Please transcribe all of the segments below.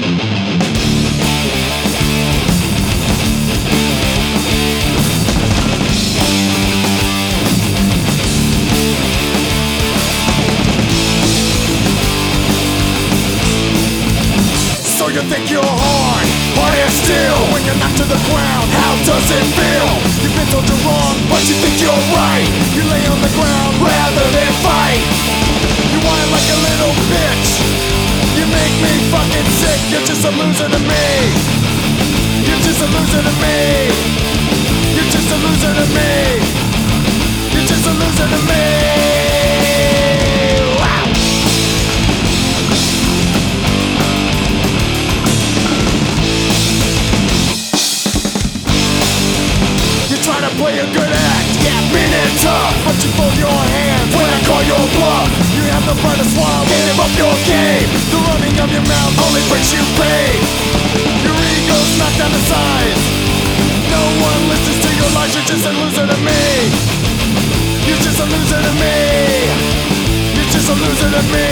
So you think you're hard, hard as steel When you're knocked to the ground, how does it feel? You've been told you're wrong, but you think you're right You lay on the ground rather than fight sick, you're just a loser to me. You're just a loser to me. You're just a loser to me. You're just a loser to me. Wow. You try to play a good act, yeah, mean and tough. But you fold your hands when I call your bluff. You have the to swallow, give up your game. The running of your mouth only brings you pain Your ego's knocked down to size. No one listens to your lies, you're just a loser to me. You're just a loser to me. You're just a loser to me.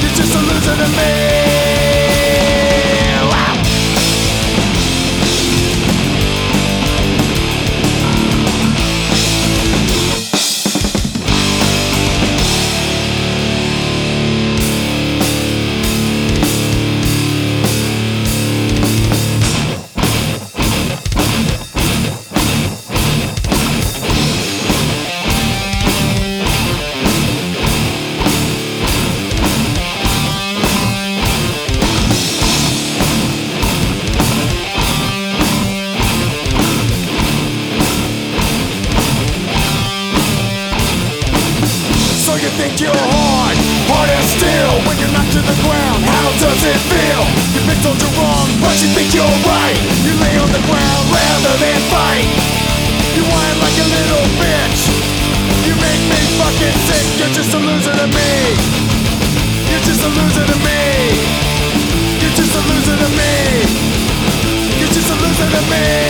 You're just a loser to me hit your heart. Harder still when you're knocked to the ground. How does it feel? You picked on you wrong, but you think you're right. You lay on the ground rather than fight. You whine like a little bitch. You make me fucking sick. You're just a loser to me. You're just a loser to me. You're just a loser to me. You're just a loser to me.